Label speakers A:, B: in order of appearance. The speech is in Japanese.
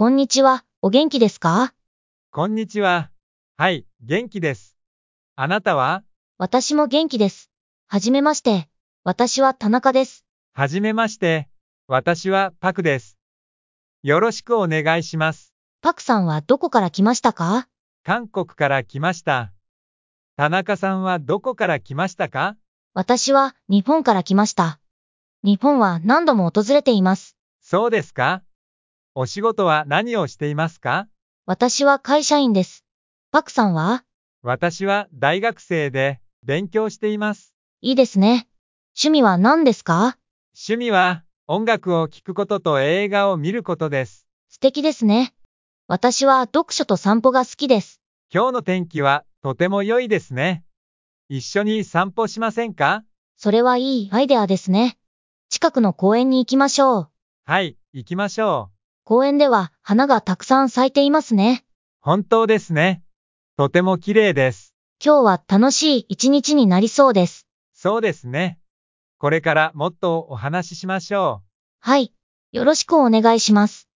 A: こんにちは。お元気ですか？
B: こんにちは。はい、元気です。あなたは？
A: 私も元気です。はじめまして。私は田中です。
B: はじめまして。私はパクです。よろしくお願いします。
A: パクさんはどこから来ましたか？
B: 韓国から来ました。田中さんはどこから来ましたか？
A: 私は日本から来ました。日本は何度も訪れています。
B: そうですか？お仕事は何をしていますか？
A: 私は会社員です。パクさんは？
B: 私は大学生で勉強しています。
A: いいですね。趣味は何ですか？
B: 趣味は音楽を聴くことと映画を見ることです。
A: 素敵ですね。私は読書と散歩が好きです。
B: 今日の天気はとても良いですね。一緒に散歩しませんか？
A: それはいいアイデアですね。近くの公園に行きましょう。
B: はい、行きましょう。
A: 公園では花がたくさん咲いていますね。
B: 本当ですね。とても綺麗です。
A: 今日は楽しい一日になりそうです。
B: そうですね。これからもっとお話ししましょう。
A: はい。よろしくお願いします。